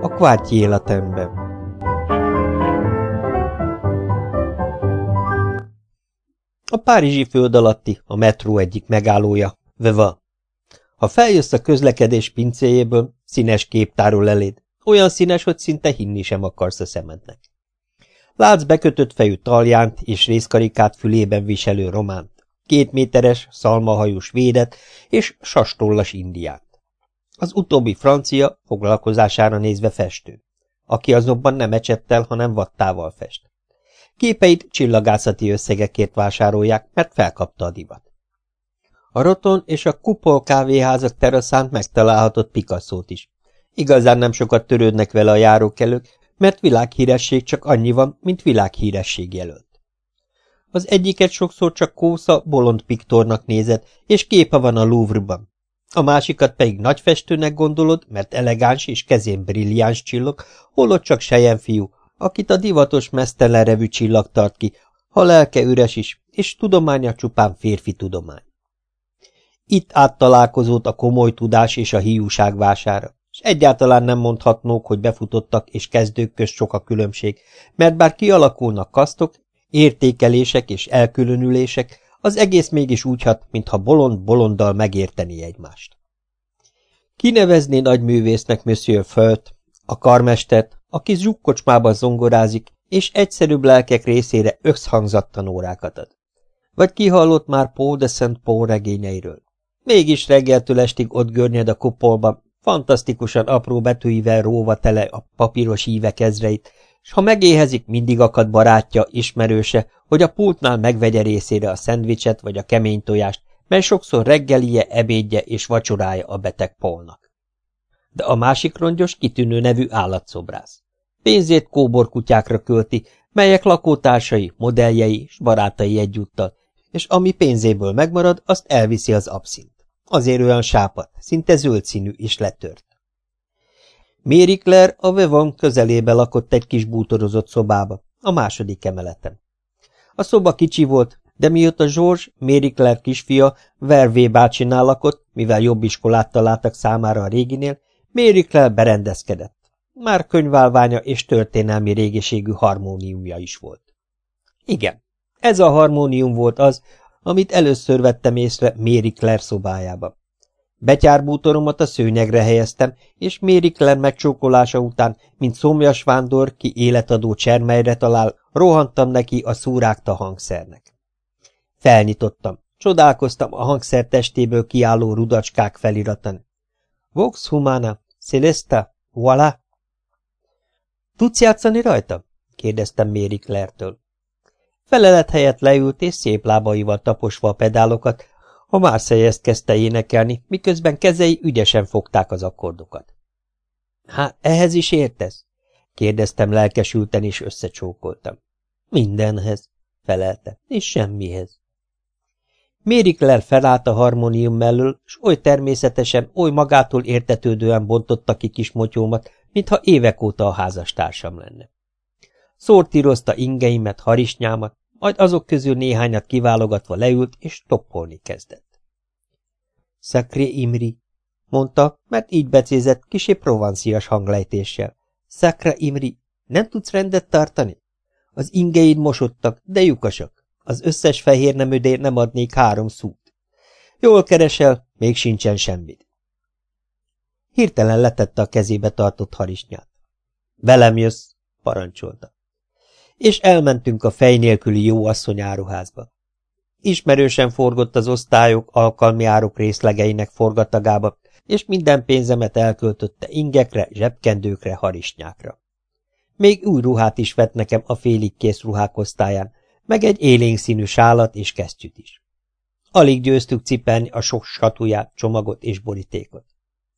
A kvártyi életemben A párizsi föld alatti, a metró egyik megállója, Veva. Ha feljössz a közlekedés pincéjéből, színes kép tárul eléd, olyan színes, hogy szinte hinni sem akarsz a szemednek. Látsz bekötött fejű taljánt és részkarikát fülében viselő románt, két méteres, szalmahajús védet és sastollas indiát. Az utóbbi francia foglalkozására nézve festő, aki azonban nem ecsettel, hanem vattával fest. Képeit csillagászati összegekért vásárolják, mert felkapta a divat. A Roton és a Kupol kávéházak teraszán megtalálhatott Picasso-t is. Igazán nem sokat törődnek vele a járókelők, mert világhíresség csak annyi van, mint világhíresség jelölt. Az egyiket sokszor csak kósza, bolond piktornak nézett, és képe van a Louvre-ban. A másikat pedig nagyfestőnek gondolod, mert elegáns és kezén brilliáns csillog, holott csak fiú, akit a divatos mesztelenrevű csillag tart ki, ha lelke üres is, és tudománya csupán férfi tudomány. Itt áttalálkozott a komoly tudás és a hiúság vására, és egyáltalán nem mondhatnók, hogy befutottak és kezdők közt sok a különbség, mert bár kialakulnak kasztok, értékelések és elkülönülések, az egész mégis úgy hat, mintha bolond bolonddal megérteni egymást. Kinevezné nagy művésznek Monsieur Fölt, a karmestert, aki zsukkocsmában zongorázik, és egyszerűbb lelkek részére összhangzattan órákat ad. Vagy kihallott már Paul de Saint Paul regényeiről. Mégis reggeltől estig ott görnyed a kupolban, fantasztikusan apró betűivel róva tele a papíros ívek ezreit, s ha megéhezik, mindig akad barátja, ismerőse, hogy a pultnál megvegye részére a szendvicset vagy a kemény tojást, mely sokszor reggelie, ebédje és vacsorája a beteg polnak. De a másik rongyos kitűnő nevű állatszobrász. Pénzét kóborkutyákra költi, melyek lakótársai, modelljei és barátai egyúttal, és ami pénzéből megmarad, azt elviszi az abszint. Azért olyan sápat, szinte zöld színű és letört. Mary a Vevon közelébe lakott egy kis bútorozott szobába, a második emeleten. A szoba kicsi volt, de mióta George, Mary kisfia, Vervé bácsinál lakott, mivel jobb iskolát találtak számára a réginél, Mary berendezkedett. Már könyválványa és történelmi régiségű harmóniumja is volt. Igen, ez a harmónium volt az, amit először vettem észre Mary Claire szobájába. Betyárbútoromat a szőnyegre helyeztem, és Mary Claire megcsókolása után, mint szomjas vándor, ki életadó csermelyre talál, rohantam neki a szúrákta hangszernek. Felnyitottam, csodálkoztam a hangszer testéből kiálló rudacskák feliratán. Vox humana, celesta, voilà! Tudsz játszani rajta? kérdeztem Mary Claire-től. Felelet helyett leült, és szép lábaival taposva a pedálokat, a Marseille-ezt kezdte énekelni, miközben kezei ügyesen fogták az akkordokat. – Hát, ehhez is értesz? – kérdeztem lelkesülten, és összecsókoltam. – Mindenhez – felelte, és semmihez. Mérik Lel felállt a harmónium mellől, s oly természetesen, oly magától értetődően bontotta ki kis motyómat, mintha évek óta a házastársam lenne. Szórtírozta ingeimet, harisnyámat, majd azok közül néhányat kiválogatva leült, és toppolni kezdett. Szakré Imri, mondta, mert így becézett kisé provancias hanglejtéssel. Szakra Imri, nem tudsz rendet tartani? Az ingeid mosottak, de lyukasak. Az összes fehér nemödér nem adnék három szút. Jól keresel, még sincsen semmit. Hirtelen letette a kezébe tartott harisnyát. Velem jössz, parancsolta és elmentünk a fej nélküli jó asszony áruházba. Ismerősen forgott az osztályok alkalmi áruk részlegeinek forgatagába, és minden pénzemet elköltötte ingekre, zsebkendőkre, harisnyákra. Még új ruhát is vett nekem a félig kész ruhák osztályán, meg egy élénk színű sálat és kesztyűt is. Alig győztük cipelni a sok satuját, csomagot és borítékot.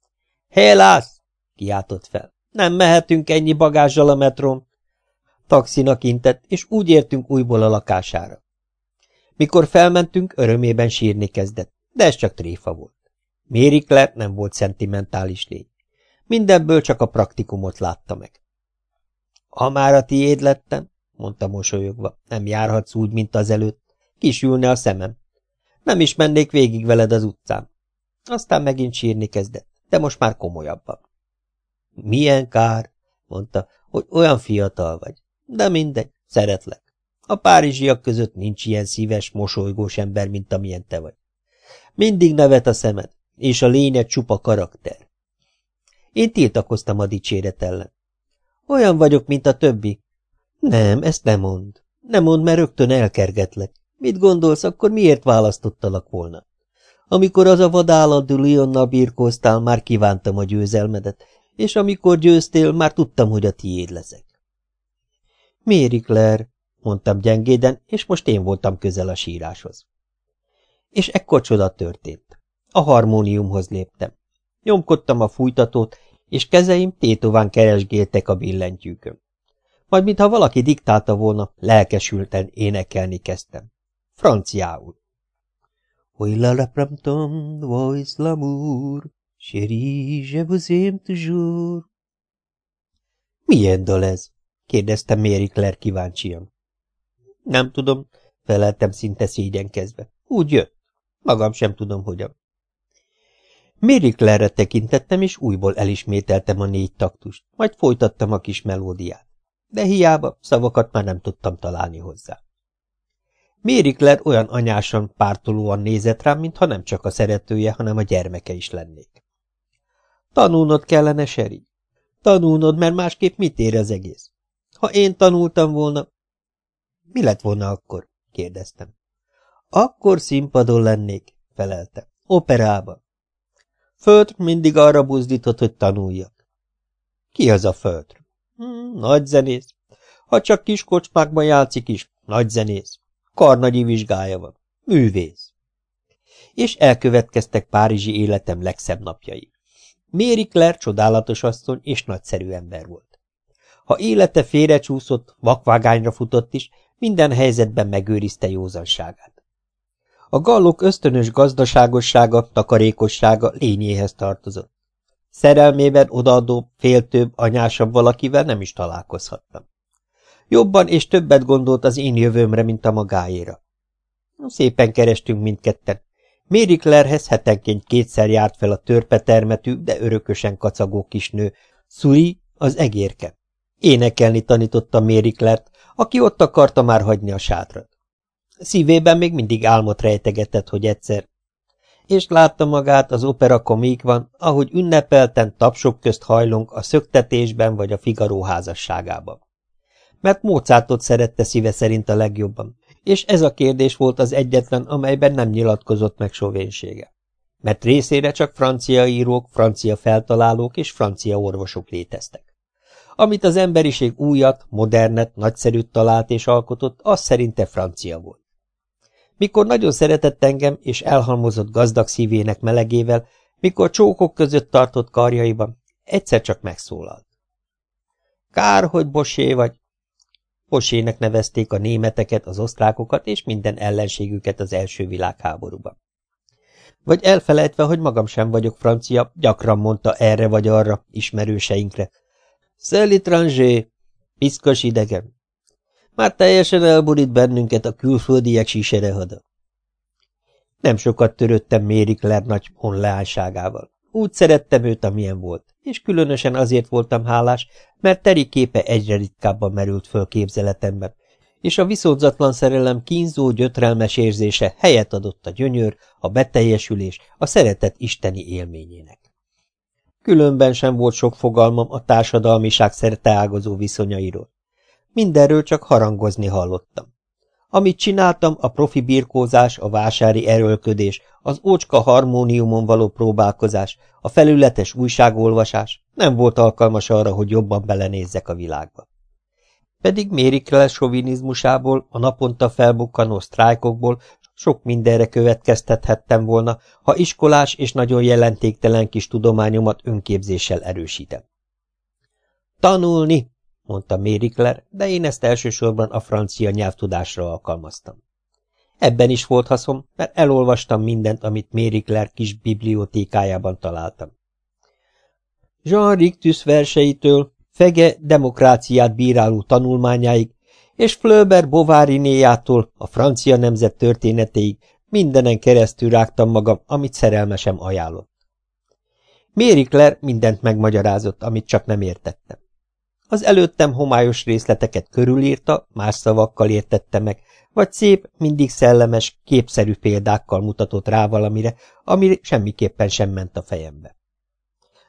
– Hélász! – kiáltott fel. – Nem mehetünk ennyi bagázsal a metrón. Taxinak intett, és úgy értünk újból a lakására. Mikor felmentünk, örömében sírni kezdett, de ez csak tréfa volt. Mary Claire nem volt szentimentális lény. Mindenből csak a praktikumot látta meg. Ha már a tiéd lettem, mondta mosolyogva. Nem járhatsz úgy, mint az előtt. Kisülne a szemem. Nem is mennék végig veled az utcán. Aztán megint sírni kezdett, de most már komolyabban. Milyen kár, mondta, hogy olyan fiatal vagy. De mindegy, szeretlek. A párizsiak között nincs ilyen szíves, mosolygós ember, mint amilyen te vagy. Mindig nevet a szemed, és a lényed csupa karakter. Én tiltakoztam a dicséret ellen. Olyan vagyok, mint a többi. Nem, ezt nem mond. Nem mond, mert rögtön elkergetlek. Mit gondolsz, akkor miért választottalak volna? Amikor az a vadállandó Lionnal birkóztál, már kívántam a győzelmedet, és amikor győztél, már tudtam, hogy a tiéd leszek. Méri Claire, mondtam gyengéden, és most én voltam közel a síráshoz. És ekkor csoda történt. A harmóniumhoz léptem. Nyomkodtam a fújtatót, és kezeim tétován keresgéltek a billentyűkön. Majd, mintha valaki diktálta volna, lelkesülten énekelni kezdtem. Franciául. Oui la la pramtom, voice l'amour, chérie, je vous aime toujours. Milyen dal ez? Kérdezte Mary Claire kíváncsian. Nem tudom, feleltem szinte szégyenkezve. Úgy jött. Magam sem tudom, hogyan. Mary Claire-re tekintettem, és újból elismételtem a négy taktust, majd folytattam a kis melódiát. De hiába, szavakat már nem tudtam találni hozzá. Mary Claire olyan anyásan, pártolóan nézett rám, mintha nem csak a szeretője, hanem a gyermeke is lennék. Tanulnod kellene, Seri. Tanulnod, mert másképp mit ér az egész? Ha én tanultam volna... Mi lett volna akkor? kérdeztem. Akkor színpadon lennék, felelte. Operában. Föld mindig arra buzdított, hogy tanuljak. Ki az a föld? Hmm, nagy zenész. Ha csak kis kocsmákban játszik is, nagy zenész. Karnagyi vizsgája van. Művész. És elkövetkeztek Párizsi életem legszebb napjai. Méri Claire csodálatos asszony és nagyszerű ember volt. Ha élete félrecsúszott, vakvágányra futott is, minden helyzetben megőrizte józanságát. A gallok ösztönös gazdaságossága, takarékossága lényéhez tartozott. Szerelmében odaadó, féltőbb, anyásabb valakivel nem is találkozhattam. Jobban és többet gondolt az én jövőmre, mint a magáéra. Szépen kerestünk mindketten. Mary Clairehez hetenként kétszer járt fel a törpetermetű, de örökösen kacagó kisnő, Suri, az egérke. Énekelni tanította Claire-t, aki ott akarta már hagyni a sátrat. Szívében még mindig álmot rejtegetett, hogy egyszer. És látta magát az opera komikban, ahogy ünnepelten tapsok közt hajlunk a szöktetésben vagy a Figaro házasságában. Mert Mozartot szerette szíve szerint a legjobban, és ez a kérdés volt az egyetlen, amelyben nem nyilatkozott meg sovénsége. Mert részére csak francia írók, francia feltalálók és francia orvosok léteztek. Amit az emberiség újat, modernet, nagyszerűt talált és alkotott, az szerinte francia volt. Mikor nagyon szeretett engem, és elhalmozott gazdag szívének melegével, mikor csókok között tartott karjaiban, egyszer csak megszólalt. Kár, hogy Bosé vagy. Bosének nevezték a németeket, az osztrákokat és minden ellenségüket az első világháborúban. Vagy elfelejtve, hogy magam sem vagyok francia, gyakran mondta erre vagy arra ismerőseinkre. Szell étranger, piszkos idegen, már teljesen elborít bennünket a külföldiek siserehada. Nem sokat törődtem Méri Claire nagy honleányságával. Úgy szerettem őt, amilyen volt, és különösen azért voltam hálás, mert Teri képe egyre ritkábban merült föl képzeletemben, és a viszontzatlan szerelem kínzó, gyötrelmes érzése helyet adott a gyönyör, a beteljesülés, a szeretet isteni élményének. Különben sem volt sok fogalmam a társadalmiság szerte ágazó viszonyairól. Mindenről csak harangozni hallottam. Amit csináltam, a profi birkózás, a vásári erőlködés, az ócska harmóniumon való próbálkozás, a felületes újságolvasás nem volt alkalmas arra, hogy jobban belenézzek a világba. Pedig Mérikre sovinizmusából, a naponta felbukkanó sztrájkokból sok mindenre következtethettem volna, ha iskolás és nagyon jelentéktelen kis tudományomat önképzéssel erősítem. Tanulni, mondta Mérikler, de én ezt elsősorban a francia nyelvtudásra alkalmaztam. Ebben is volt haszom, mert elolvastam mindent, amit Mérikler kis bibliotékájában találtam. Jean Rictus verseitől, Fege demokráciát bíráló tanulmányáig, és Flöber Bovárinéjától a francia nemzet történetéig mindenen keresztül rágtam magam, amit szerelmesem ajánlott. Claire mindent megmagyarázott, amit csak nem értettem. Az előttem homályos részleteket körülírta, más szavakkal értette meg, vagy szép, mindig szellemes, képszerű példákkal mutatott rá valamire, ami semmiképpen sem ment a fejembe.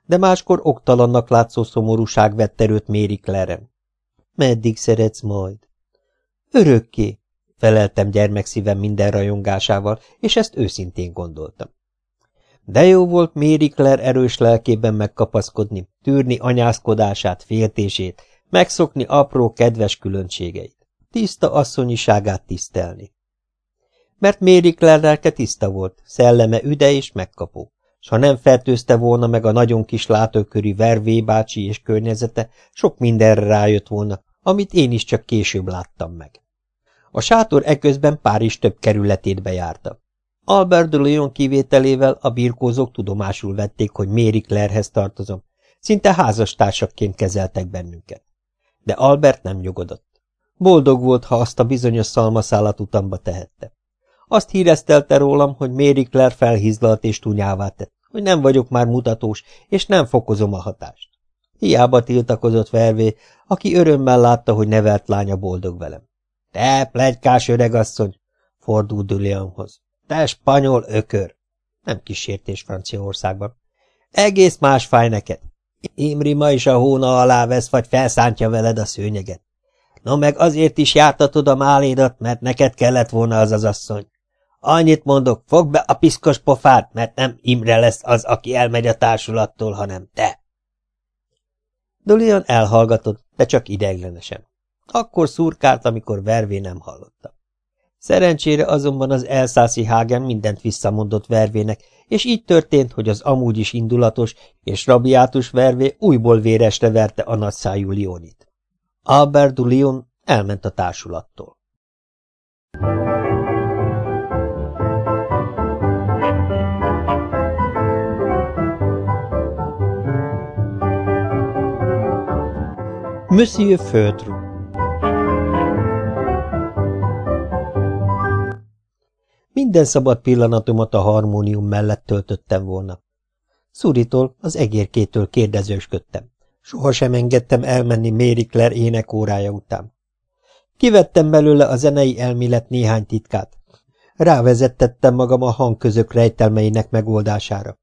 De máskor oktalannak látszó szomorúság vett erőt Mary Claire-en. Meddig szeretsz majd? Örökké, feleltem gyermekszívem minden rajongásával, és ezt őszintén gondoltam. De jó volt Mary Claire erős lelkében megkapaszkodni, tűrni anyászkodását, féltését, megszokni apró, kedves különbségeit, tiszta asszonyiságát tisztelni. Mert Mary Claire lelke tiszta volt, szelleme üde és megkapó, s ha nem fertőzte volna meg a nagyon kis látókörű Vervé bácsi és környezete, sok mindenre rájött volna, amit én is csak később láttam meg. A sátor eközben Párizs több kerületét bejárta. Albert de Lyon kivételével a birkózók tudomásul vették, hogy Mary Claire-hez tartozom. Szinte házastársakként kezeltek bennünket. De Albert nem nyugodott. Boldog volt, ha azt a bizonyos szalmaszállat utamba tehette. Azt híreztelte rólam, hogy Mary Claire felhízlalt és tunyává tett, hogy nem vagyok már mutatós, és nem fokozom a hatást. Hiába tiltakozott Vervé, aki örömmel látta, hogy nevelt lánya boldog velem. – Te, plegykás öregasszony! – fordult Dulianhoz. Te spanyol ökör! Nem kísértés Franciaországban. Egész más fáj neked. Imri ma is a hóna alá vesz, vagy felszántja veled a szőnyeget. No meg azért is jártatod a málédat, mert neked kellett volna az az asszony. Annyit mondok, fogd be a piszkos pofát, mert nem Imre lesz az, aki elmegy a társulattól, hanem te. Dolian elhallgatott, de csak ideiglenesen. Akkor szurkált, amikor Vervé nem hallotta. Szerencsére azonban az elszászi hágen mindent visszamondott Vervének, és így történt, hogy az amúgy is indulatos és rabiátus Vervé újból véresre verte a nagyszájú Lionit. Albert Lion elment a társulattól. Monsieur Feutre Minden szabad pillanatomat a harmónium mellett töltöttem volna. Szuritól, az egérkétől kérdezősködtem. Soha sem engedtem elmenni Mary Claire énekórája után. Kivettem belőle a zenei elmélet néhány titkát. Rávezettettem magam a hangközök rejtelmeinek megoldására.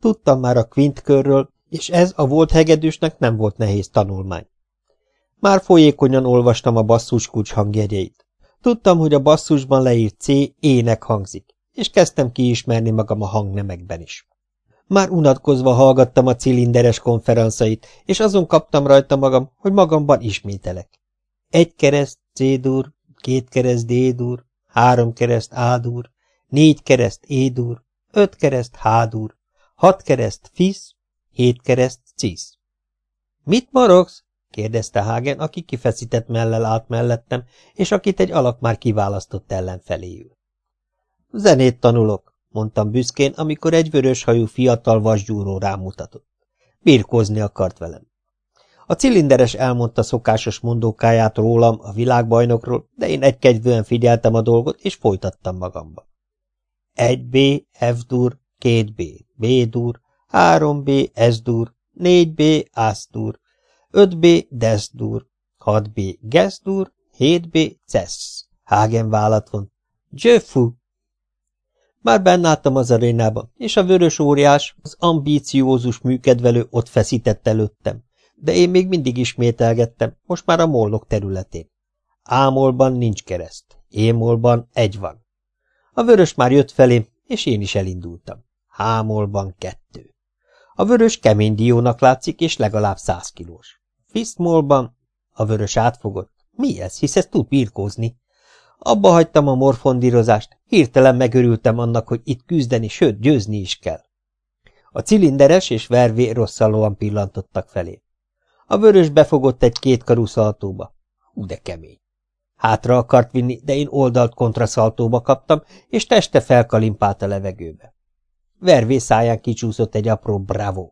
Tudtam már a quint körről, és ez a volt hegedűsnek nem volt nehéz tanulmány. Már folyékonyan olvastam a basszuskulcs hangjegyeit. Tudtam, hogy a basszusban leírt C ének hangzik, és kezdtem kiismerni magam a hangnemekben is. Már unatkozva hallgattam a cilinderes konferenszait, és azon kaptam rajta magam, hogy magamban ismételek. Egy kereszt C-dur, két kereszt D-dur, három kereszt A-dur, négy kereszt E-dur, öt kereszt H-dur, hat kereszt FIS, hét kereszt CIS. Mit morogsz? Kérdezte Hagen, aki kifeszített mellel állt mellettem, és akit egy alak már kiválasztott ellenfeléül. Zenét tanulok, mondtam büszkén, amikor egy vöröshajú fiatal vasgyúró rámutatott. Birkózni akart velem. A cilinderes elmondta szokásos mondókáját rólam, a világbajnokról, de én egykegyvően figyeltem a dolgot, és folytattam magamba. 1B, F-dur, 2B, B-dur, 3B, S-dur, 4B, A-dur, 5B Desdur, 6B Gesdur, 7B Cess. Hagen vállat von. Jöffu! Már bennálltam az arénában, és a vörös óriás, az ambíciózus műkedvelő ott feszített előttem, de én még mindig ismételgettem, most már a mollok területén. Ámolban nincs kereszt, émolban egy van. A vörös már jött felém, és én is elindultam. Hámolban kettő. A vörös kemény diónak látszik, és legalább száz kilós. Fiszmolban a vörös átfogott. Mi ez, hisz ez tud birkózni. Abba hagytam a morfondírozást, hirtelen megörültem annak, hogy itt küzdeni, sőt, győzni is kell. A cilinderes és vervé rosszalóan pillantottak felé. A vörös befogott egy kétkarú szaltóba. Hú, de kemény. Hátra akart vinni, de én oldalt kontraszaltóba kaptam, és teste felkalimpált a levegőbe. Vervé száján kicsúszott egy apró bravo.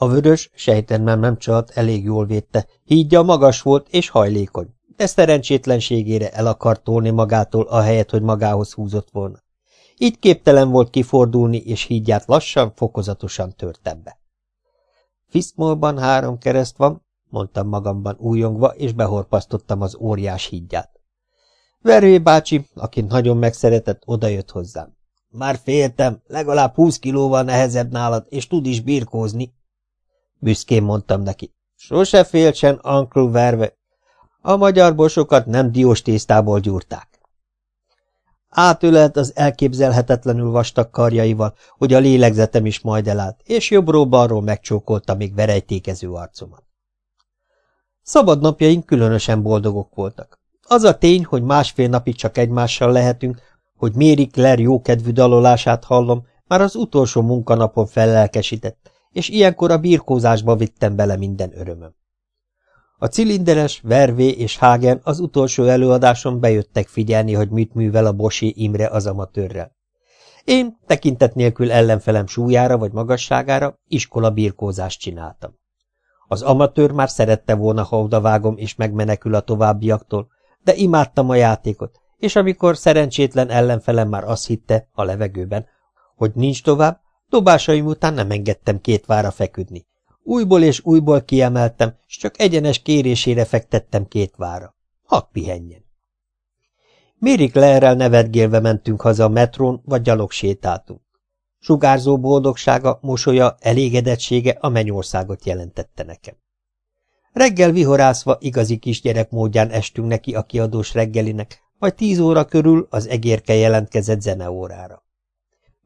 A vörös, sejtem nem csalt, elég jól védte, hídja magas volt és hajlékony, de szerencsétlenségére el akart tolni magától, ahelyett, hogy magához húzott volna. Így képtelen volt kifordulni, és hídját lassan, fokozatosan törtem be. Fiszmolban három kereszt van, mondtam magamban újongva, és behorpasztottam az óriás hídját. Vervé bácsi, akit nagyon megszeretett, odajött hozzám. Már féltem, legalább húsz kilóval nehezebb nálad, és tud is birkózni. Büszkén mondtam neki. Sose féltsen, Uncle Verve. A magyar bosokat nem diós tésztából gyúrták. Átölelt az elképzelhetetlenül vastag karjaival, hogy a lélegzetem is majd elállt, és jobbról-balról megcsókolta még verejtékező arcomat. Szabadnapjaink különösen boldogok voltak. Az a tény, hogy másfél napig csak egymással lehetünk, hogy Mary Claire jókedvű dalolását hallom, már az utolsó munkanapon fellelkesített, és ilyenkor a birkózásba vittem bele minden örömöm. A cilinderes, Vervé és Hagen az utolsó előadáson bejöttek figyelni, hogy mit művel a Bosé Imre az amatőrrel. Én, tekintet nélkül ellenfelem súlyára vagy magasságára, iskola birkózást csináltam. Az amatőr már szerette volna, ha odavágom és megmenekül a továbbiaktól, de imádtam a játékot, és amikor szerencsétlen ellenfelem már azt hitte, a levegőben, hogy nincs tovább, dobásaim után nem engedtem két vára feküdni. Újból és újból kiemeltem, és csak egyenes kérésére fektettem két vára. Hadd pihenjen. Mérik Leerrel nevetgélve mentünk haza a metrón, vagy gyalog sétáltunk. Sugárzó boldogsága, mosolya, elégedettsége a mennyországot jelentette nekem. Reggel vihorászva igazi kisgyerek módján estünk neki a kiadós reggelinek, majd tíz óra körül az egérke jelentkezett zeneórára.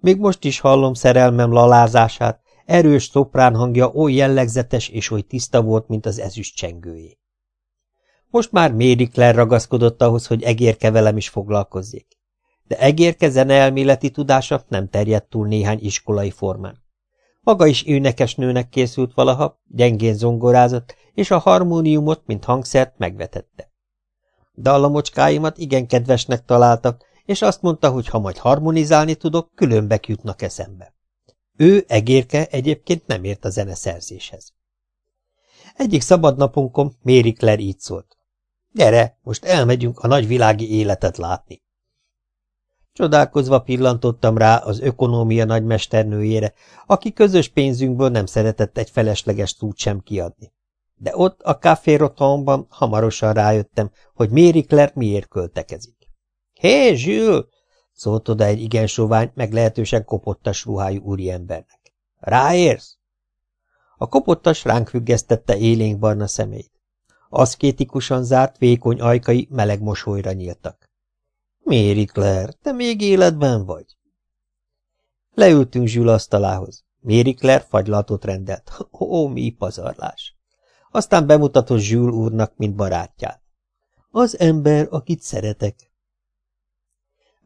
Még most is hallom szerelmem lalázását, erős szoprán hangja oly jellegzetes és oly tiszta volt, mint az ezüst csengőjé. Most már Claire ragaszkodott ahhoz, hogy egérke velem is foglalkozzék. De egérke zeneelméleti tudása nem terjedt túl néhány iskolai formán. Maga is énekesnőnek készült valaha, gyengén zongorázott, és a harmóniumot, mint hangszert megvetette. Dallamocskáimat igen kedvesnek találta, és azt mondta, hogy ha majd harmonizálni tudok, különbek jutnak eszembe. Ő, egérke, egyébként nem ért a zeneszerzéshez. Egyik szabadnapunkon Méri Claire így szólt. Gyere, most elmegyünk a nagyvilági életet látni. Csodálkozva pillantottam rá az ökonómia nagymesternőjére, aki közös pénzünkből nem szeretett egy felesleges túlt sem kiadni. De ott a Café Rotonban hamarosan rájöttem, hogy Claire miért költekezik. Hé, Zsül! szólt oda egy igen sovány, meglehetősen kopottas ruhájú úriembernek. Ráérsz? A kopottas ránk függesztette élénk barna szemét. Aszkétikusan zárt, vékony ajkai meleg mosolyra nyíltak. Méri Claire, te még életben vagy? Leültünk Zsül asztalához. Méri Claire fagylatot rendelt. Ó, mi pazarlás! Aztán bemutatott Zsül úrnak, mint barátját. Az ember, akit szeretek.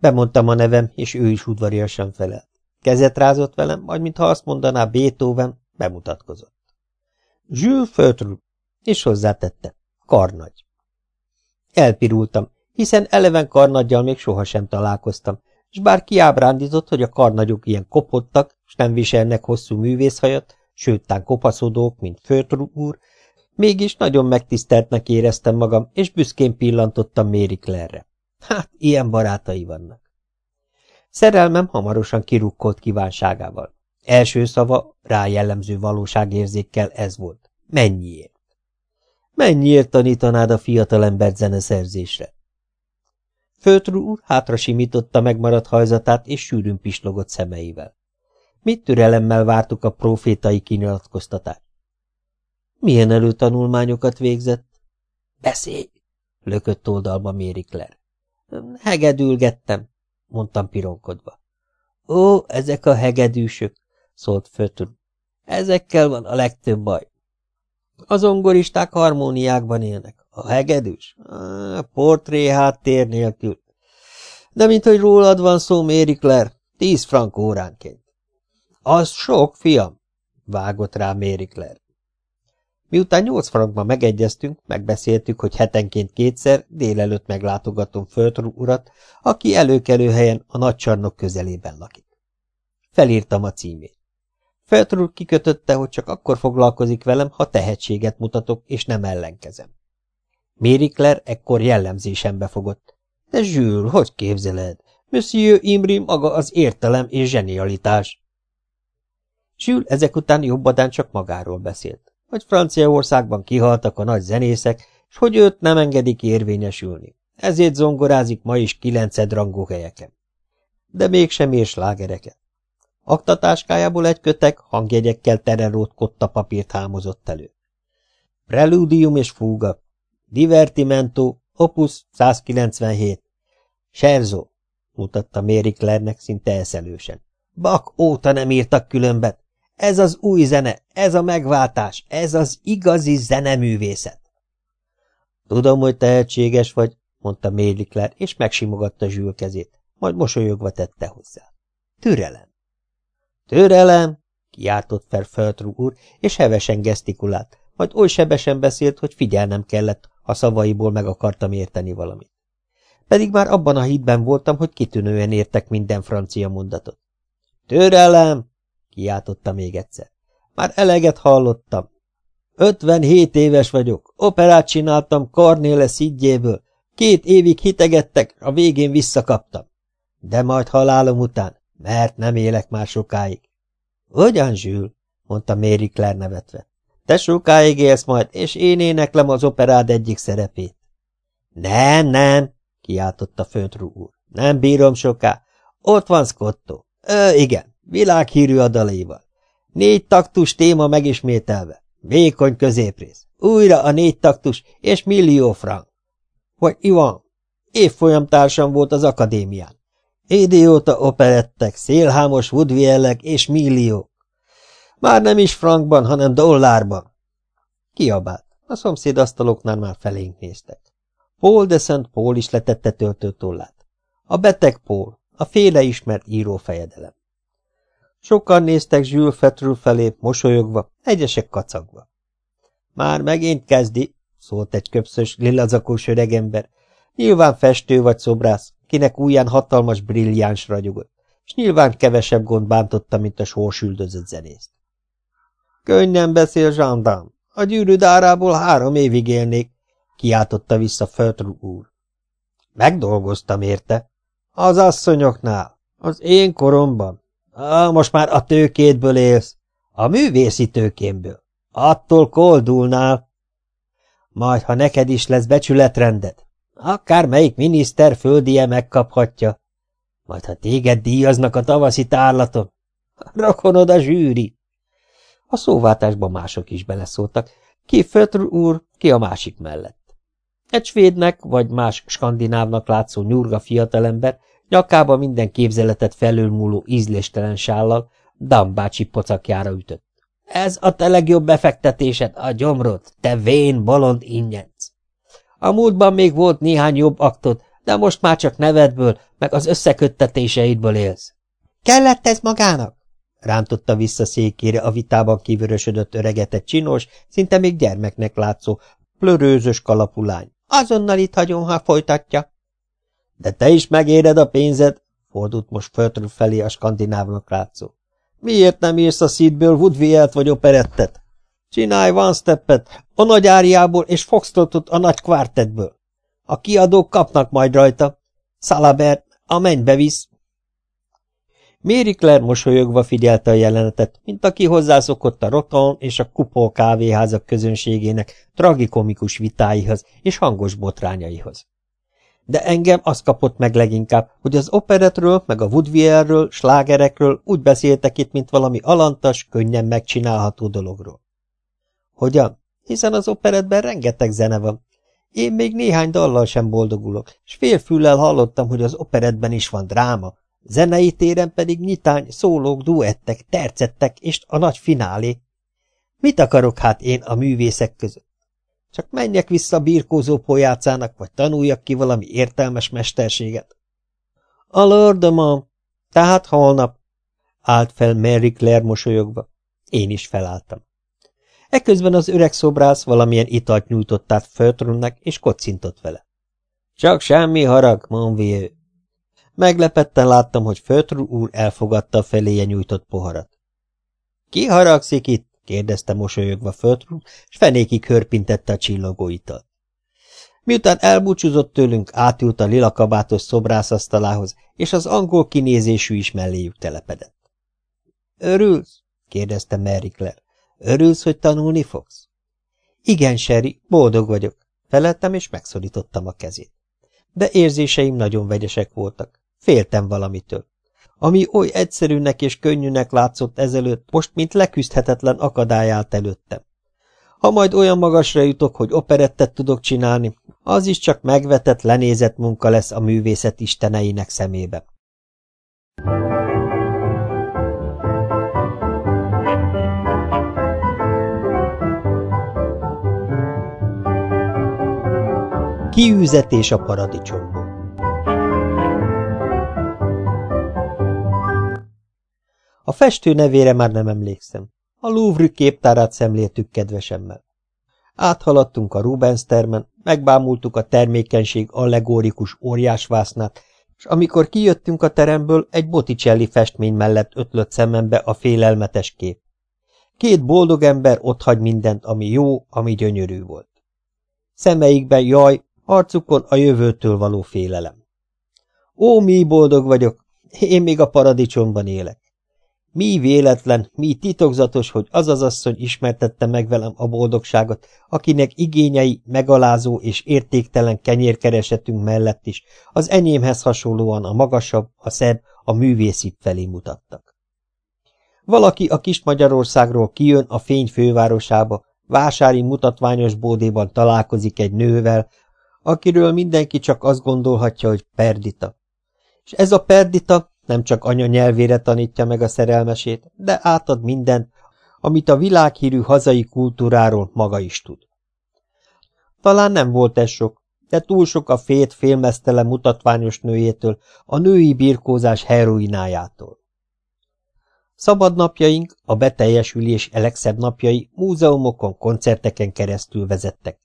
Bemondtam a nevem, és ő is udvariasan felelt. Kezet rázott velem, majd mintha azt mondaná Beethoven, bemutatkozott. Jules Fötr, és hozzátette, karnagy. Elpirultam, hiszen eleven karnaggyal még sohasem találkoztam, és bár kiábrándított, hogy a karnagyok ilyen kopottak, és nem viselnek hosszú művészhajat, sőt, tán kopaszodók, mint Fötr úr, mégis nagyon megtiszteltnek éreztem magam, és büszkén pillantottam Méri Claire-re. Hát, ilyen barátai vannak. Szerelmem hamarosan kirukkolt kívánságával. Első szava, rá jellemző valóságérzékkel ez volt. Mennyiért? Mennyiért tanítanád a fiatalembert zeneszerzésre? Főtrú úr hátra simította megmaradt hajzatát, és sűrűn pislogott szemeivel. Mit türelemmel vártuk a profétai kinyilatkoztatást? Milyen előtanulmányokat végzett? Beszélj! lökött oldalba Méri Claire. Hegedülgettem, mondtam pironkodva. Ó, ezek a hegedűsök, szólt Fötr. Ezekkel van a legtöbb baj. Az ongoristák harmóniákban élnek. A hegedűs? Portré háttér nélkül. De mint hogy rólad van szó, Méri Claire, tíz frank óránként. Az sok, fiam, vágott rá Méri Claire. Miután nyolc frankban megegyeztünk, megbeszéltük, hogy hetenként kétszer délelőtt meglátogatom Földr urat, aki előkelő helyen a nagycsarnok közelében lakik. Felírtam a címét. Földr kikötötte, hogy csak akkor foglalkozik velem, ha tehetséget mutatok, és nem ellenkezem. Claire ekkor jellemzésen befogott. De Jules, hogy képzeled? Monsieur Imri maga az értelem és zsenialitás. Jules ezek után jobbadán csak magáról beszélt, hogy Franciaországban kihaltak a nagy zenészek, és hogy őt nem engedik érvényesülni. Ezért zongorázik ma is kilencedrangú helyeken. De mégsem ér slágereket. Aktatáskájából egy kötek hangjegyekkel tererót kotta papírt hámozott elő. Preludium és fúga, Divertimento, opus 197, Serzo, mutatta Mary Claire-nek szinte eszelősen. Bak óta nem írtak különbet. Ez az új zene, ez a megváltás, ez az igazi zeneművészet. Tudom, hogy tehetséges vagy, mondta Claire, és megsimogatta Zsül kezét, majd mosolyogva tette hozzá. Türelem. Türelem, kiáltott fel Feltrú úr, és hevesen gesztikulált, majd oly sebesen beszélt, hogy figyelnem kellett, ha szavaiból meg akartam érteni valamit. Pedig már abban a hídben voltam, hogy kitűnően értek minden francia mondatot. Türelem! Kiáltotta még egyszer. Már eleget hallottam. Ötvenhét éves vagyok, operát csináltam Cornéle szidjéből, két évig hitegettek, a végén visszakaptam. De majd halálom után, mert nem élek már sokáig. Hogyan, Zsül? mondta Mary Claire nevetve. Te sokáig élsz majd, és én éneklem az operád egyik szerepét. Nem, nem, kiáltotta Föntrú úr. Nem bírom soká. Ott van Scotto. Ö, igen, világhírű a daléval. Négy taktus téma megismételve. Vékony középrész. Újra a négy taktus, és millió frank. Vagy Ivan. Évfolyam társam volt az akadémián. Idióta operettek, szélhámos woodwiellek és milliók. Már nem is frankban, hanem dollárban. Kiabált. A szomszéd asztaloknál már felénk néztek. Paul de Saint Paul is letette töltőtollát. A beteg Paul, a féle ismert írófejedelem. Sokan néztek Jules Fetrül felé, mosolyogva, egyesek kacagva. Már megint kezdi, szólt egy köpszös, lilazakós öregember. Nyilván festő vagy szobrász, kinek újján hatalmas brilliáns ragyogott, és nyilván kevesebb gond bántotta, mint a sorsüldözött zenészt. Könnyen beszél, zsándám. A gyűrű dárából három évig élnék, kiáltotta vissza Földrú úr. Megdolgoztam érte. Az asszonyoknál, az én koromban. Most már a tőkédből élsz. A művészi tőkémből. Attól koldulnál. Majd, ha neked is lesz becsületrended, akár melyik miniszter földie megkaphatja. Majd, ha téged díjaznak a tavaszi tárlaton, rakonod a zsűri. A szóváltásban mások is beleszóltak, ki Fötr úr, ki a másik mellett. Egy svédnek vagy más skandinávnak látszó nyurga fiatalember, nyakába minden képzeletet felülmúló ízléstelen sállal, Dambácsi pocakjára ütött. Ez a te legjobb befektetésed, a gyomrod, te vén, bolond ingyenc. A múltban még volt néhány jobb aktod, de most már csak nevedből, meg az összeköttetéseidből élsz. Kellett ez magának? rántotta vissza székére a vitában kivörösödött öregetett csinos, szinte még gyermeknek látszó, plörőzös kalapulány. Azonnal itt hagyom, ha folytatja. De te is megéred a pénzed, fordult most Földről felé a skandinávnak látszó. Miért nem írsz a szídből Woodville-t vagy operettet? Csinálj van steppet a nagy áriából és foxtrotot a nagy kvártetből. A kiadók kapnak majd rajta. Szalabert, a mennybe visz. Mary Claire mosolyogva figyelte a jelenetet, mint aki hozzászokott a Roton és a Kupol kávéházak közönségének tragikomikus vitáihoz és hangos botrányaihoz. De engem az kapott meg leginkább, hogy az operetről, meg a Woodville-ről, slágerekről úgy beszéltek itt, mint valami alantas, könnyen megcsinálható dologról. Hogyan? Hiszen az operetben rengeteg zene van. Én még néhány dallal sem boldogulok, és félfüllel hallottam, hogy az operetben is van dráma, Zenei téren pedig nyitány, szólók, duettek, tercettek és a nagy finálé. Mit akarok hát én a művészek között? Csak menjek vissza a birkózó pojácának, vagy tanuljak ki valami értelmes mesterséget. A lordom, tehát holnap, állt fel Mary Claire mosolyogva. Én is felálltam. Eközben az öreg szobrász valamilyen italt nyújtott át Földrönnek, és kocintott vele. Csak semmi harag, Monvieux. Meglepetten láttam, hogy Fötru úr elfogadta a feléje nyújtott poharat. – Ki haragszik itt? – kérdezte mosolyogva Fötru, s fenékig hörpintette a csillogó italt. Miután elbúcsúzott tőlünk, átült a lilakabátos szobrászasztalához, és az angol kinézésű is melléjük telepedett. – Örülsz? – kérdezte Claire. – Örülsz, hogy tanulni fogsz? – Igen, Sherry, boldog vagyok – felettem, és megszorítottam a kezét. De érzéseim nagyon vegyesek voltak. Féltem valamitől. Ami oly egyszerűnek és könnyűnek látszott ezelőtt, most mint leküzdhetetlen akadály állt előttem. Ha majd olyan magasra jutok, hogy operettet tudok csinálni, az is csak megvetett, lenézett munka lesz a művészet isteneinek szemébe. Kiűzetés a paradicsomból A festő nevére már nem emlékszem. A Louvre képtárát szemléltük kedvesemmel. Áthaladtunk a Rubens termen, megbámultuk a termékenység allegórikus óriásvásznát, és amikor kijöttünk a teremből, egy Botticelli festmény mellett ötlött szemembe a félelmetes kép. Két boldog ember otthagy mindent, ami jó, ami gyönyörű volt. Szemeikben jaj, arcukon a jövőtől való félelem. Ó, mi boldog vagyok, én még a paradicsomban élek. Mi véletlen, mi titokzatos, hogy az az asszony ismertette meg velem a boldogságot, akinek igényei megalázó és értéktelen kenyérkeresetünk mellett is az enyémhez hasonlóan a magasabb, a szebb, a művészit felé mutattak. Valaki a kis Magyarországról kijön a fény fővárosába, vásári mutatványos bódéban találkozik egy nővel, akiről mindenki csak azt gondolhatja, hogy Perdita. És ez a Perdita nem csak anya nyelvére tanítja meg a szerelmesét, de átad mindent, amit a világhírű hazai kultúráról maga is tud. Talán nem volt ez sok, de túl sok a fét félmeztele mutatványos nőjétől, a női birkózás heroinájától. Szabadnapjaink, a beteljesülés elegszebb napjai múzeumokon, koncerteken keresztül vezettek.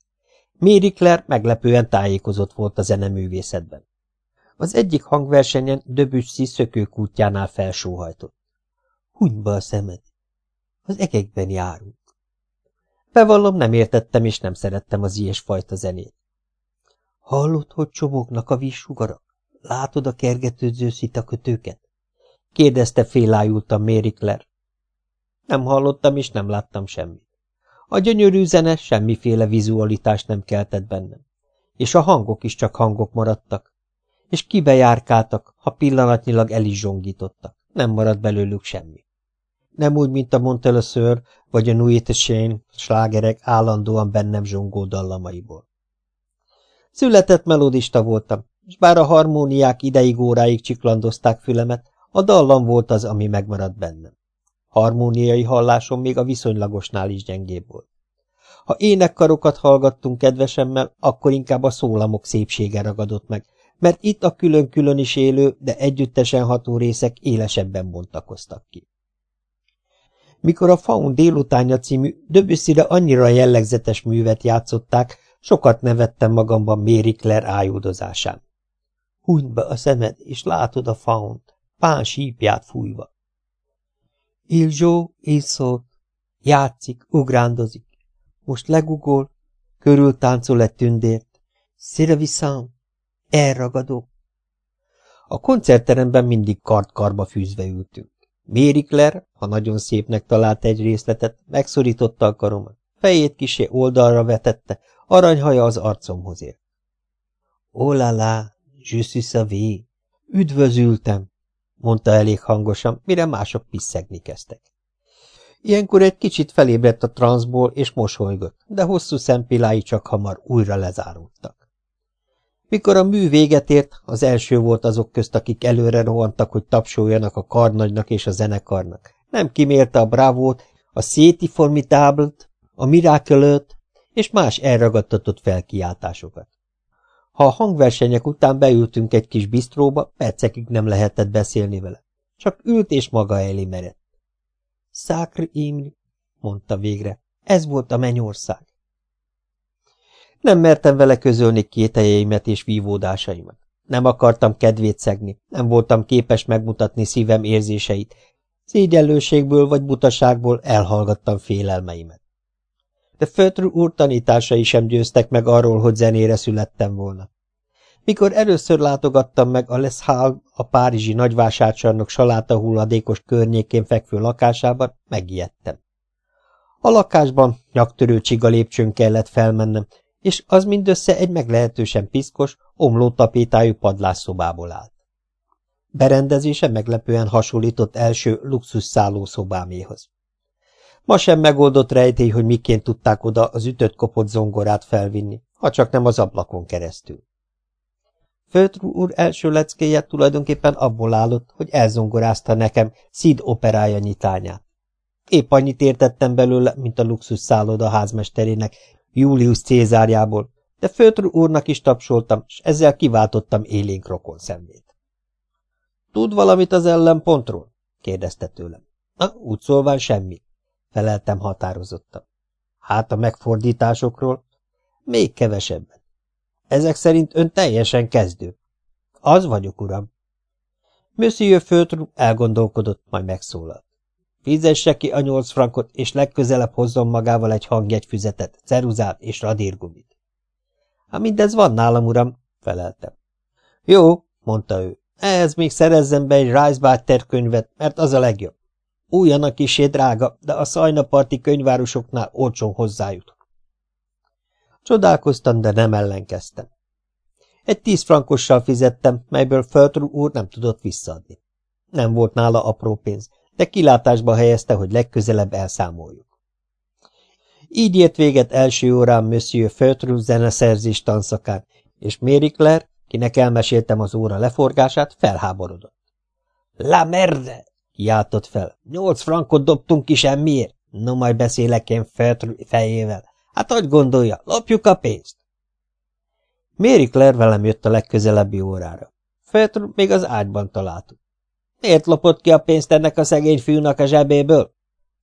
Méri Claire meglepően tájékozott volt a zeneművészetben. Az egyik hangversenyen Döbüsszi szökőkútjánál felsóhajtott. Huny be a szemed! Az egekben járunk. Bevallom, nem értettem és nem szerettem az ilyesfajta zenét. Hallod, hogy csobognak a vízsugarak? Látod a kergetőző szitakötőket? kérdezte félájultan Claire. Nem hallottam és nem láttam semmit. A gyönyörű zene semmiféle vizualitást nem keltett bennem, és a hangok is csak hangok maradtak, és kibejárkáltak, ha pillanatnyilag el is zsongítottak. Nem maradt belőlük semmi. Nem úgy, mint a Montelöször vagy a Nuit Shane slágerek állandóan bennem zsongó dallamaiból. Született melodista voltam, és bár a harmóniák ideig óráig csiklandozták fülemet, a dallam volt az, ami megmaradt bennem. Harmóniai hallásom még a viszonylagosnál is gyengébb volt. Ha énekkarokat hallgattunk kedvesemmel, akkor inkább a szólamok szépsége ragadott meg, mert itt a külön-külön is élő, de együttesen ható részek élesebben bontakoztak ki. Mikor a Faun délutánja című Döbüsszire annyira jellegzetes művet játszották, sokat nevettem magamban Mary Claire ájúdozásán. Húny be a szemed, és látod a Faunt, pán sípját fújva. Ilzsó, Ilszót, játszik, ugrándozik, most legugol, körül táncol egy tündért. Sziraviszám, Elragadó. A koncertteremben mindig kart-karba fűzve ültünk. Méri Claire, ha nagyon szépnek talált egy részletet, megszorította a karomat, fejét kisé oldalra vetette, aranyhaja az arcomhoz ért. Oh la la, je suis savé, üdvözültem, mondta elég hangosan, mire mások piszegni kezdtek. Ilyenkor egy kicsit felébredt a transzból, és mosolygott, de hosszú szempillái csak hamar újra lezáródtak. Mikor a mű véget ért, az első volt azok közt, akik előre rohantak, hogy tapsoljanak a karnagynak és a zenekarnak. Nem kimérte a brávót, a széti formitáblt, a miracle és más elragadtatott felkiáltásokat. Ha a hangversenyek után beültünk egy kis bisztróba, percekig nem lehetett beszélni vele. Csak ült és maga elé merett. Szákr Imri, mondta végre, ez volt a mennyország. Nem mertem vele közölni kételjeimet és vívódásaimat. Nem akartam kedvét szegni, nem voltam képes megmutatni szívem érzéseit. Szégyellőségből vagy butaságból elhallgattam félelmeimet. de Fötr úr tanításai sem győztek meg arról, hogy zenére születtem volna. Mikor először látogattam meg a Les Halles, a párizsi nagyvásárcsarnok saláta hulladékos környékén fekvő lakásában, megijedtem. A lakásban nyaktörő csiga lépcsőn kellett felmennem, és az mindössze egy meglehetősen piszkos, omlótapétájú padlásszobából állt. Berendezése meglepően hasonlított első luxus szállószobáméhoz. Ma sem megoldott rejtély, hogy miként tudták oda az ütött kopott zongorát felvinni, ha csak nem az ablakon keresztül. Földrú úr első leckéje tulajdonképpen abból állott, hogy elzongorázta nekem Szid operája nyitányát. Épp annyit értettem belőle, mint a luxus szálloda házmesterének Julius Cézárjából, de Földrú úrnak is tapsoltam, és ezzel kiváltottam élénk rokon szemét. Tud valamit az ellenpontról? kérdezte tőlem. Na, úgy szólván semmit, feleltem határozottan. Hát a megfordításokról? Még kevesebben. Ezek szerint ön teljesen kezdő. Az vagyok, uram. Monsieur Földrú elgondolkodott, majd megszólalt. Fizesse ki a nyolc frankot, és legközelebb hozzon magával egy hangjegyfüzetet, ceruzát és radírgumit. Hát mindez van nálam, uram, feleltem. Jó, mondta ő, ehhez még szerezzem be egy Reisbatter könyvet, mert az a legjobb. Újan a kisé drága, de a szajnaparti könyvárosoknál olcsón hozzájut. Csodálkoztam, de nem ellenkeztem. Egy tíz frankossal fizettem, melyből Föltrú úr nem tudott visszaadni. Nem volt nála apró pénz, de kilátásba helyezte, hogy legközelebb elszámoljuk. Így ért véget első órán Monsieur Föltrú zeneszerzés tanszakán, és Mary Claire, kinek elmeséltem az óra leforgását, felháborodott. La merde! kiáltott fel. Nyolc frankot dobtunk ki semmiért. No, majd beszélek én Föltrú fejével. Hát hogy gondolja, lopjuk a pénzt? Mary Claire velem jött a legközelebbi órára. Föltrú még az ágyban találtuk. Miért lopott ki a pénzt ennek a szegény fiúnak a zsebéből?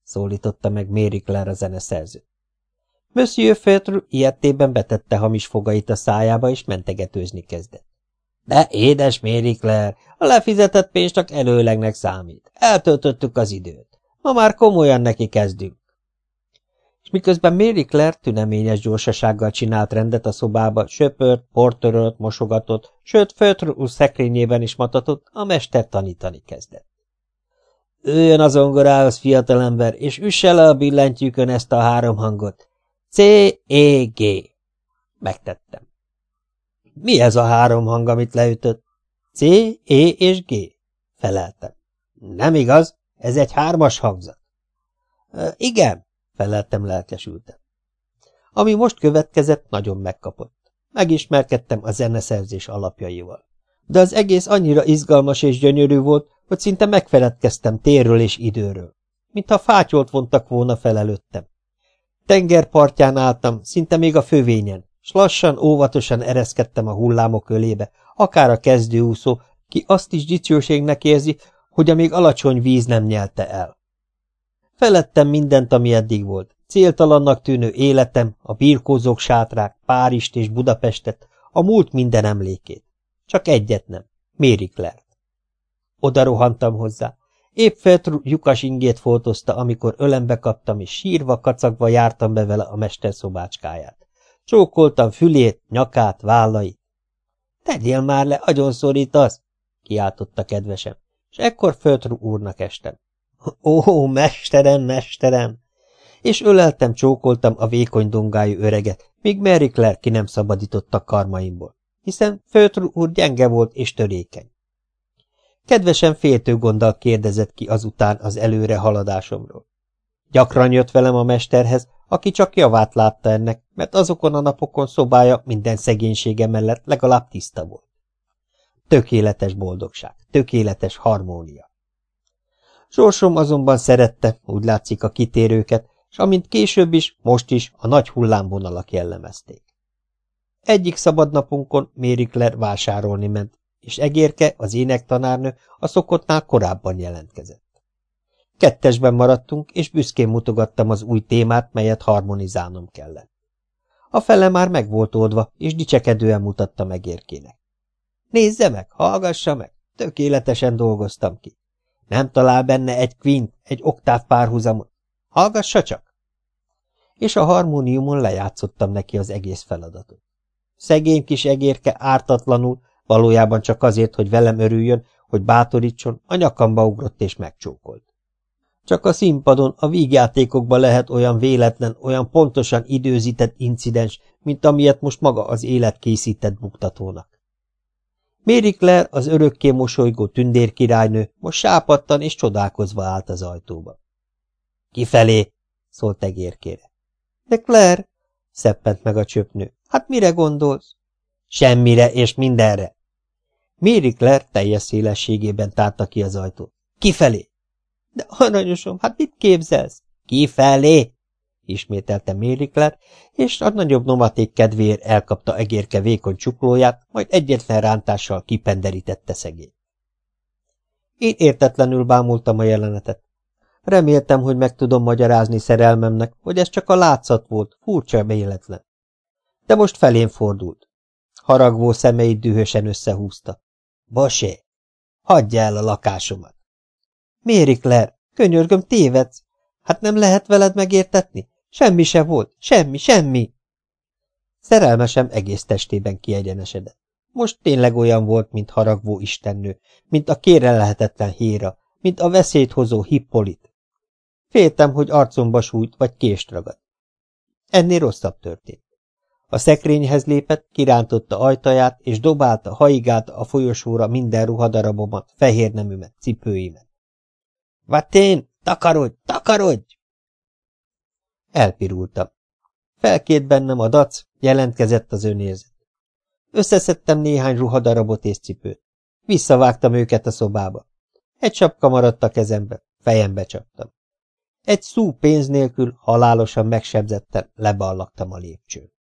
szólította meg Mary Claire a zeneszerző. Monsieur Föltrú ilyettében betette hamis fogait a szájába, és mentegetőzni kezdett. De édes Mary Claire, a lefizetett pénz csak előlegnek számít. Eltöltöttük az időt. Ma már komolyan neki kezdünk. És miközben Mary Claire tüneményes gyorsasággal csinált rendet a szobába, söpört, portörölt, mosogatott, sőt, Földr szekrényében is matatott, a mester tanítani kezdett. Üljön az ongorához, fiatalember, és üsse le a billentyűkön ezt a három hangot. C-E-G. Megtettem. Mi ez a három hang, amit leütött? C, E és G. Feleltem. Nem igaz, ez egy hármas hangzat. E, igen, feleltem lelkesültem. Ami most következett, nagyon megkapott. Megismerkedtem a zeneszerzés alapjaival. De az egész annyira izgalmas és gyönyörű volt, hogy szinte megfeledkeztem térről és időről. Mintha fátyolt vontak volna fel előttem. Tengerpartján álltam, szinte még a fövényen, s lassan, óvatosan ereszkedtem a hullámok ölébe, akár a kezdőúszó, ki azt is dicsőségnek érzi, hogy a még alacsony víz nem nyelte el. Felettem mindent, ami eddig volt. Céltalannak tűnő életem, a birkózók sátrák, Párist és Budapestet, a múlt minden emlékét. Csak egyet nem, Méri Klert. Oda rohantam hozzá. Épp Feltru lyukas ingét foltozta, amikor ölembe kaptam, és sírva, kacagva jártam be vele a mester szobácskáját. Csókoltam fülét, nyakát, vállait. Tegyél már le, agyon szorítasz! kiáltotta kedvesem, és ekkor Feltru úrnak estem. Ó, mesterem, mesterem! És öleltem, csókoltam a vékony dongájú öreget, míg Mary Claire ki nem szabadította karmaimból, hiszen Főtr úr gyenge volt és törékeny. Kedvesen féltő gonddal kérdezett ki azután az előre haladásomról. Gyakran jött velem a mesterhez, aki csak javát látta ennek, mert azokon a napokon szobája minden szegénysége mellett legalább tiszta volt. Tökéletes boldogság, tökéletes harmónia. Sorsom azonban szerette, úgy látszik a kitérőket, és amint később is, most is a nagy hullámvonalak jellemezték. Egyik szabadnapunkon Claire vásárolni ment, és Egérke, az énektanárnő, a szokottnál korábban jelentkezett. Kettesben maradtunk, és büszkén mutogattam az új témát, melyet harmonizálnom kellett. A fele már meg volt oldva, és dicsekedően mutatta megérkének. Nézze meg, hallgassa meg, tökéletesen dolgoztam ki. Nem talál benne egy kvint, egy oktáv párhuzamot. Hallgassa csak! és a harmóniumon lejátszottam neki az egész feladatot. Szegény kis egérke ártatlanul, valójában csak azért, hogy velem örüljön, hogy bátorítson, a nyakamba ugrott és megcsókolt. Csak a színpadon, a vígjátékokban lehet olyan véletlen, olyan pontosan időzített incidens, mint amilyet most maga az élet készített buktatónak. Mary Claire, az örökké mosolygó tündérkirálynő, most sápadtan és csodálkozva állt az ajtóba. – Kifelé! – szólt egérkére. – De Claire! – szeppent meg a csöpnő. – Hát mire gondolsz? – Semmire és mindenre! Mary Claire teljes szélességében tárta ki az ajtót. – Kifelé! – De aranyosom, hát mit képzelsz? – Kifelé! Ismételte Mérikler, és a nagyobb nomaték kedvéért elkapta egérke vékony csuklóját, majd egyetlen rántással kipenderítette szegény. Én értetlenül bámultam a jelenetet. Reméltem, hogy meg tudom magyarázni szerelmemnek, hogy ez csak a látszat volt, furcsa véletlen. De most felén fordult. Haragvó szemeit dühösen összehúzta. Bosé, hagyja el a lakásomat. Mérikler, könyörgöm, tévedsz. Hát nem lehet veled megértetni? Semmi se volt, semmi, semmi. Szerelmesem egész testében kiegyenesedett. Most tényleg olyan volt, mint haragvó istennő, mint a kérelhetetlen héra, mint a veszélyt hozó hippolit. Féltem, hogy arcomba sújt, vagy kést ragad. Ennél rosszabb történt. A szekrényhez lépett, kirántotta ajtaját, és dobálta, haigálta a folyosóra minden ruhadarabomat, fehér nemümet, cipőimet. – Vatén, takarodj, takarodj! Elpirultam. Felkét bennem a dac, jelentkezett az önérzet. Összeszedtem néhány ruhadarabot és cipőt. Visszavágtam őket a szobába. Egy sapka maradt a kezembe, fejembe csaptam. Egy szú pénz nélkül halálosan megsebzetten leballagtam a lépcsőn.